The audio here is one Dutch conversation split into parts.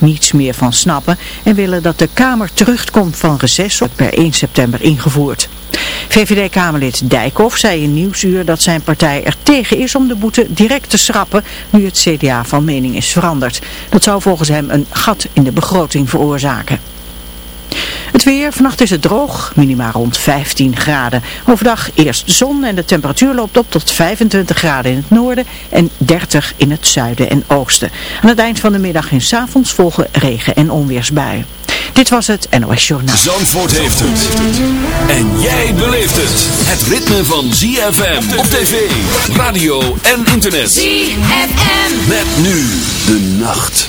niets meer van snappen en willen dat de Kamer terugkomt van reces op per 1 september ingevoerd. VVD-Kamerlid Dijkhoff zei in Nieuwsuur dat zijn partij er tegen is om de boete direct te schrappen nu het CDA van mening is veranderd. Dat zou volgens hem een gat in de begroting veroorzaken. Het weer, vannacht is het droog, minima rond 15 graden. Overdag eerst zon en de temperatuur loopt op tot 25 graden in het noorden en 30 in het zuiden en oosten. Aan het eind van de middag en s avonds volgen regen- en onweersbuien. Dit was het NOS Journaal. Zandvoort heeft het. En jij beleeft het. Het ritme van ZFM op tv, radio en internet. ZFM. Met nu de nacht.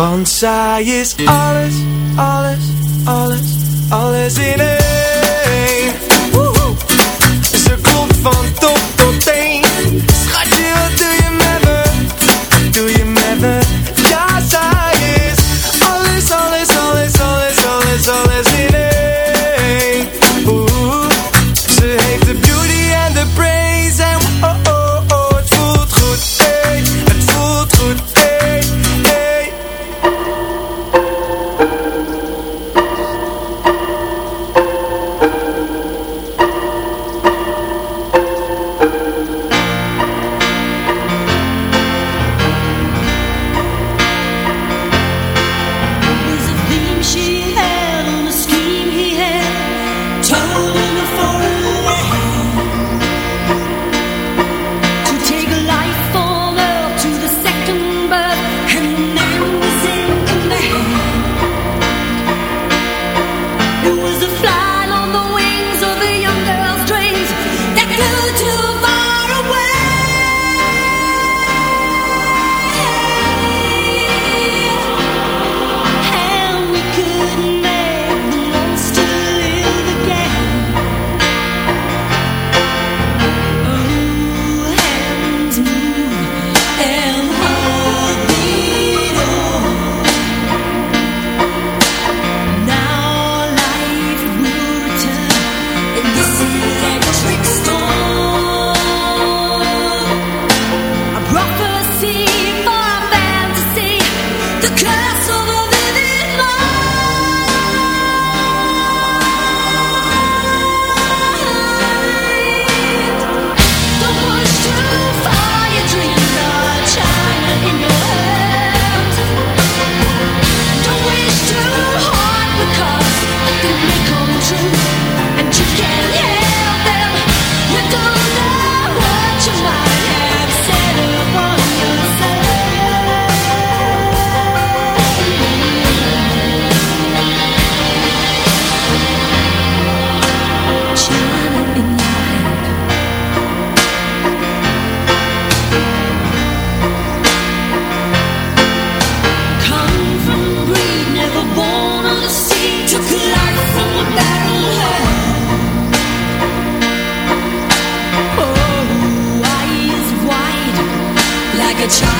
Want is alles, alles, alles, alles in één child.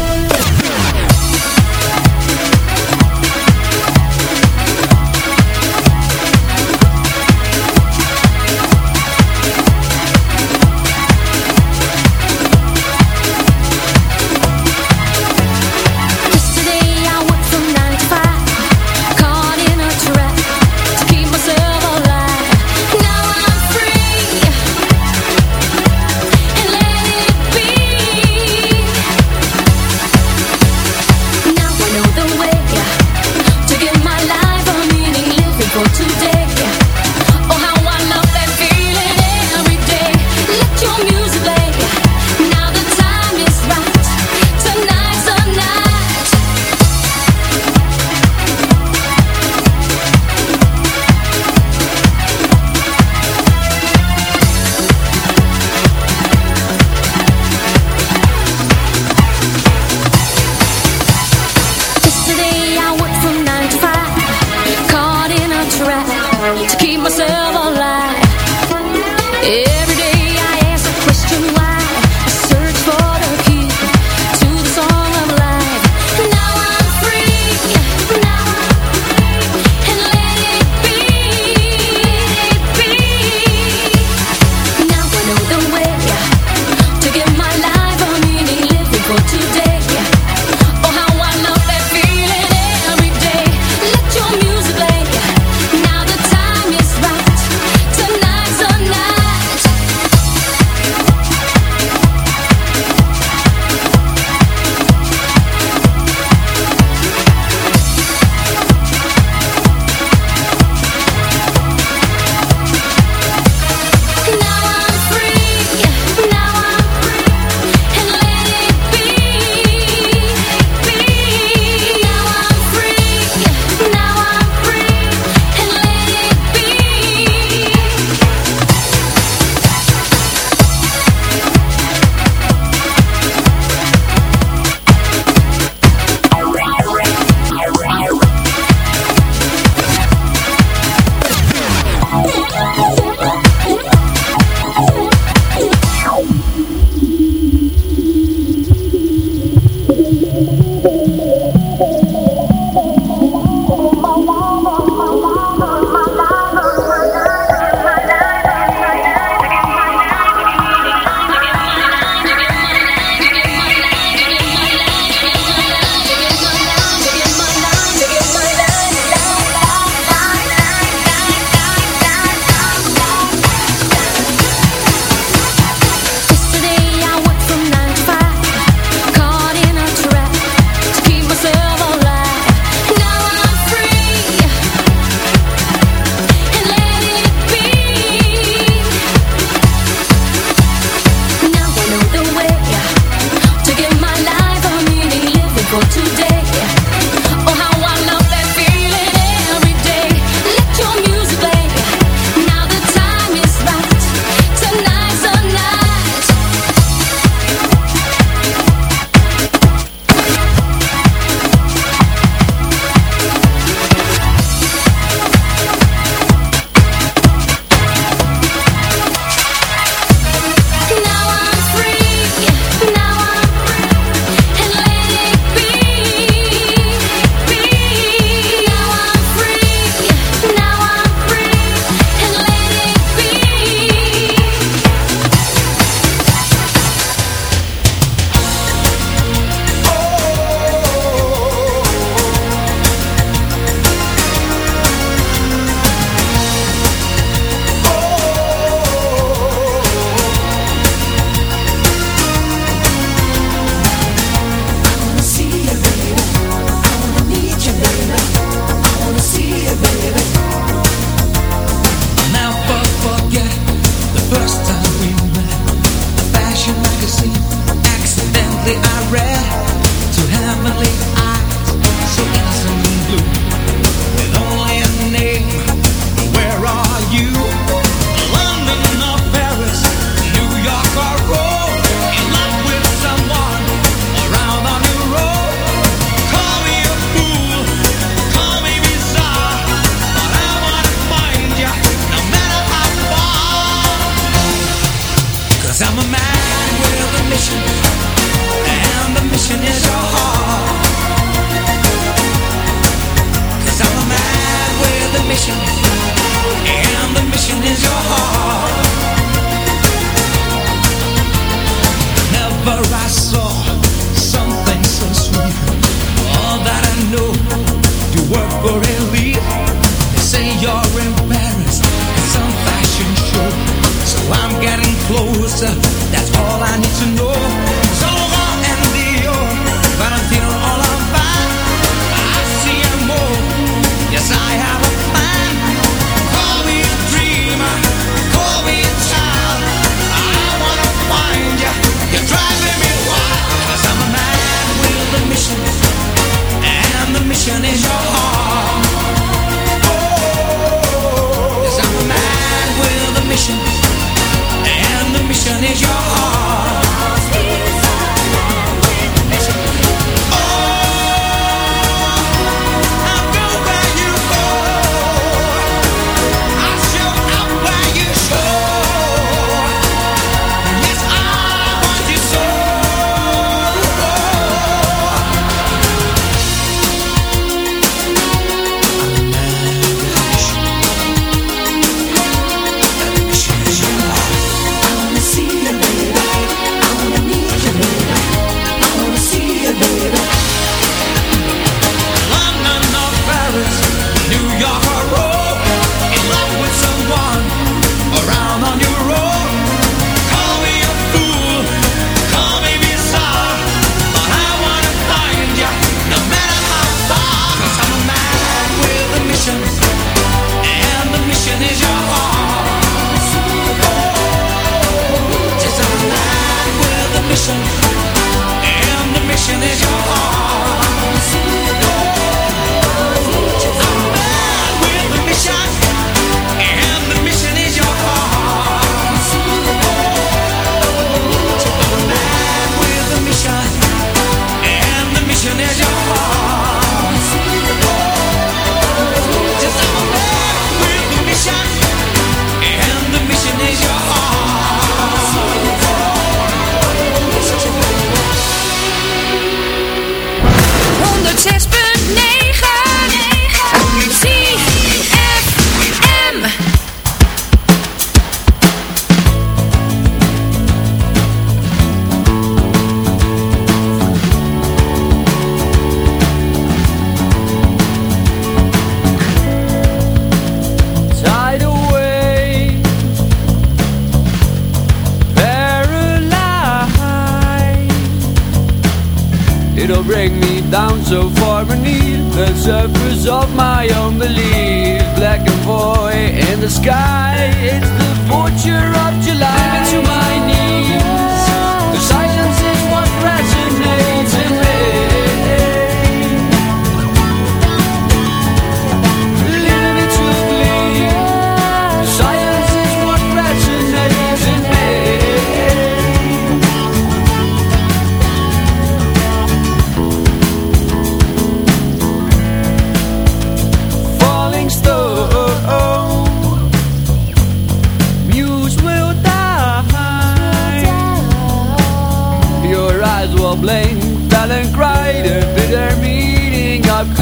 it'll bring me down so far beneath the surface of my own belief. Black and void in the sky, it's the torture of July.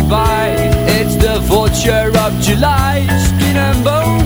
by. It's the vulture of July, skin and bone.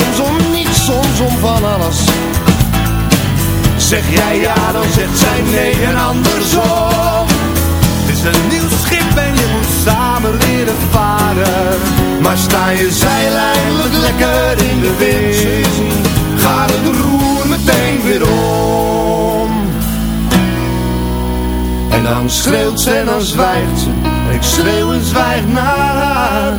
soms om niets, soms om van alles. Zeg jij ja, dan zegt zij nee en andersom. Het is een nieuw schip en je moet samen leren varen. Maar sta je zeil eindelijk lekker in de wind, Ga het roer meteen weer om. En dan schreeuwt ze en dan zwijgt ze, ik schreeuw en zwijg naar haar.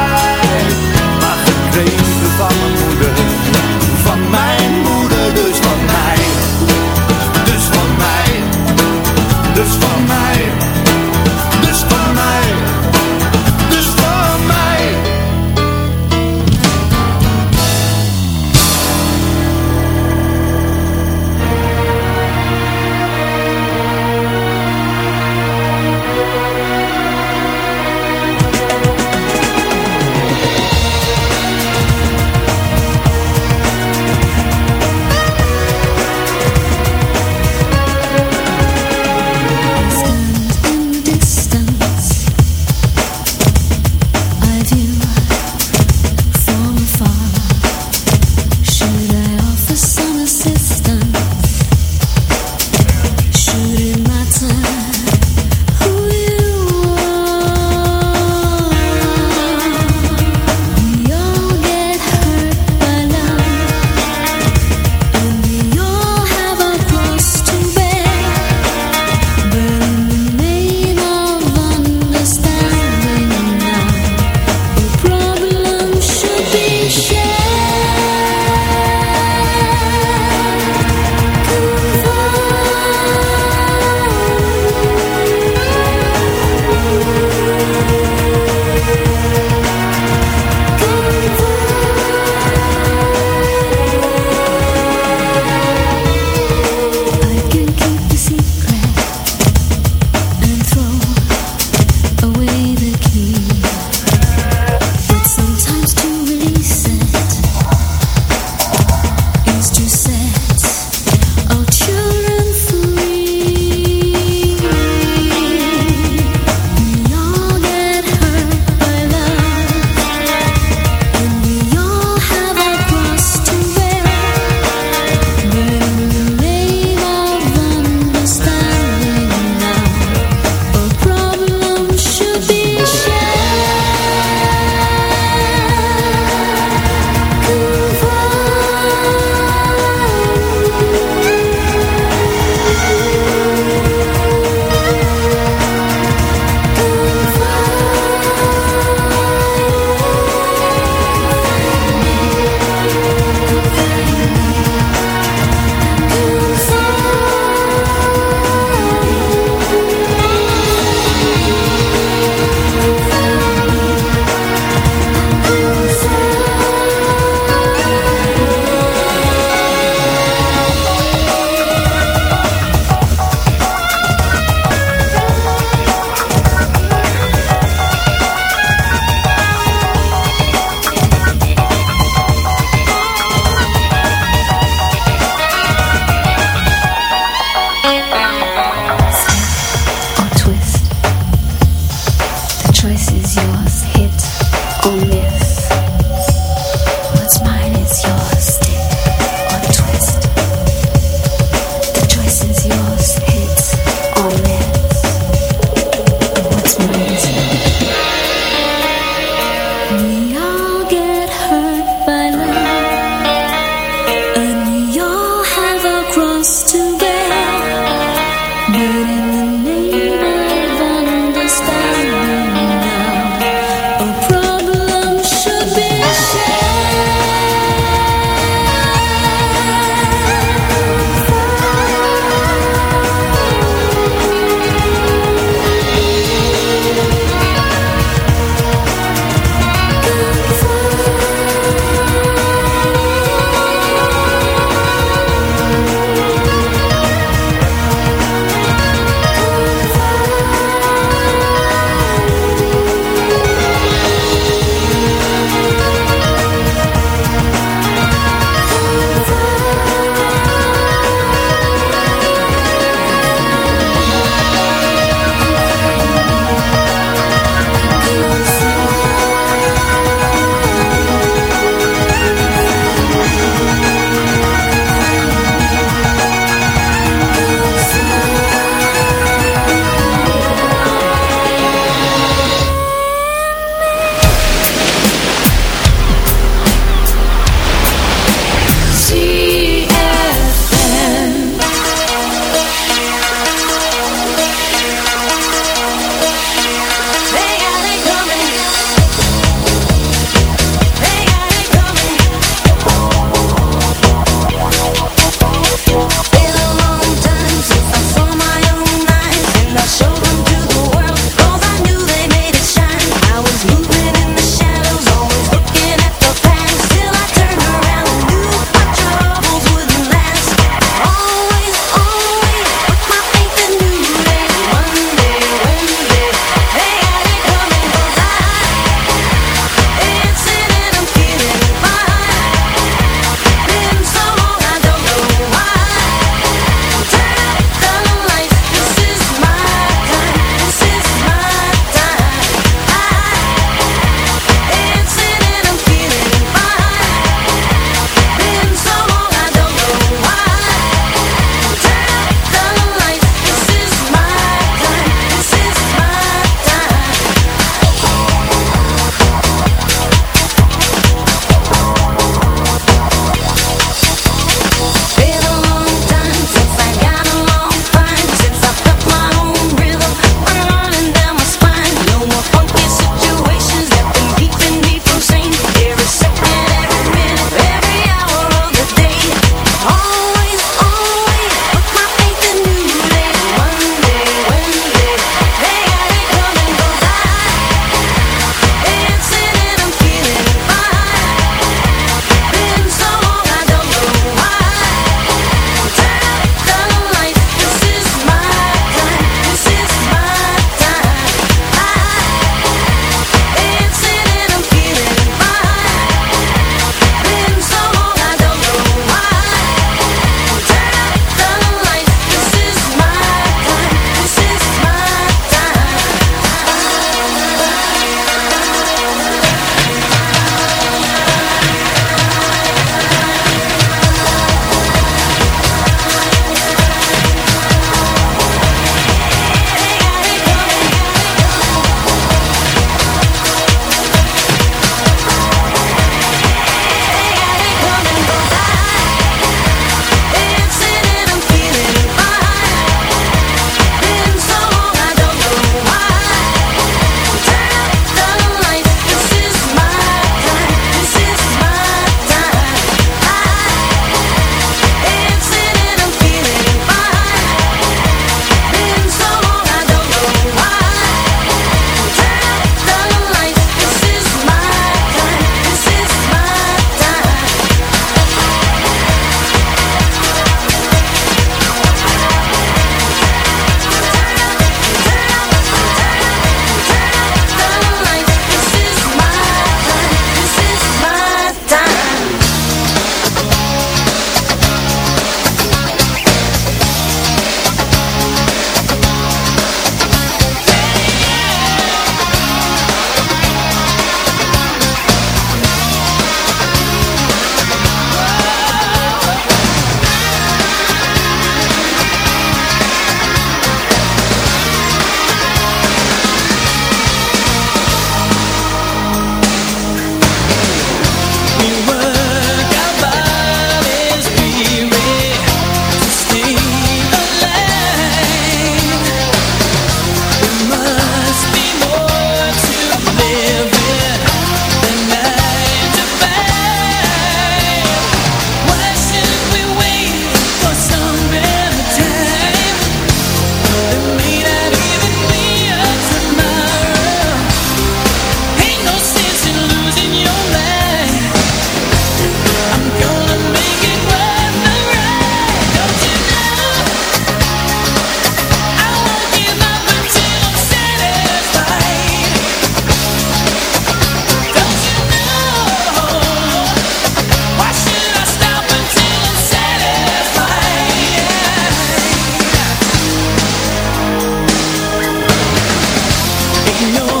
know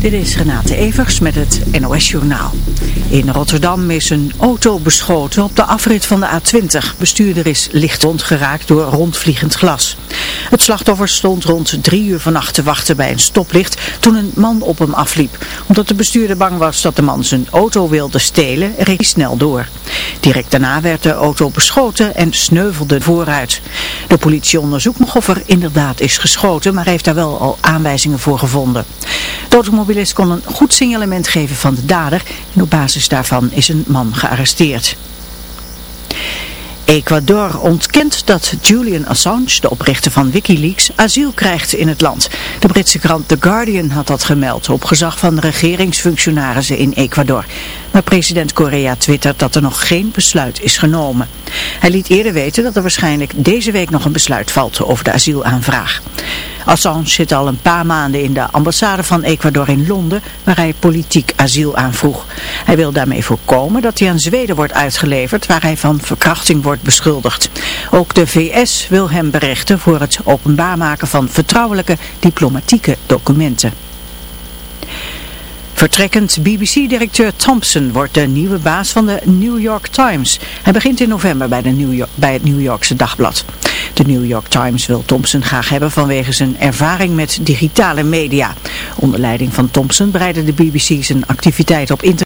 Dit is Renate Evers met het NOS Journaal. In Rotterdam is een auto beschoten op de afrit van de A20. Bestuurder is licht geraakt door rondvliegend glas. Het slachtoffer stond rond drie uur vannacht te wachten bij een stoplicht toen een man op hem afliep. Omdat de bestuurder bang was dat de man zijn auto wilde stelen, reed hij snel door. Direct daarna werd de auto beschoten en sneuvelde vooruit. De politie onderzoekt nog of er inderdaad is geschoten, maar heeft daar wel al aanwijzingen voor gevonden. De automobilist kon een goed signalement geven van de dader en op basis daarvan is een man gearresteerd. Ecuador ontkent dat Julian Assange, de oprichter van Wikileaks, asiel krijgt in het land. De Britse krant The Guardian had dat gemeld op gezag van regeringsfunctionarissen in Ecuador. Maar president Correa twittert dat er nog geen besluit is genomen. Hij liet eerder weten dat er waarschijnlijk deze week nog een besluit valt over de asielaanvraag. Assange zit al een paar maanden in de ambassade van Ecuador in Londen, waar hij politiek asiel aanvroeg. Hij wil daarmee voorkomen dat hij aan Zweden wordt uitgeleverd, waar hij van verkrachting wordt beschuldigd. Ook de VS wil hem berechten voor het openbaar maken van vertrouwelijke diplomatieke documenten. Vertrekkend BBC-directeur Thompson wordt de nieuwe baas van de New York Times. Hij begint in november bij, de New York, bij het New Yorkse dagblad. De New York Times wil Thompson graag hebben vanwege zijn ervaring met digitale media. Onder leiding van Thompson breidde de BBC zijn activiteit op internet.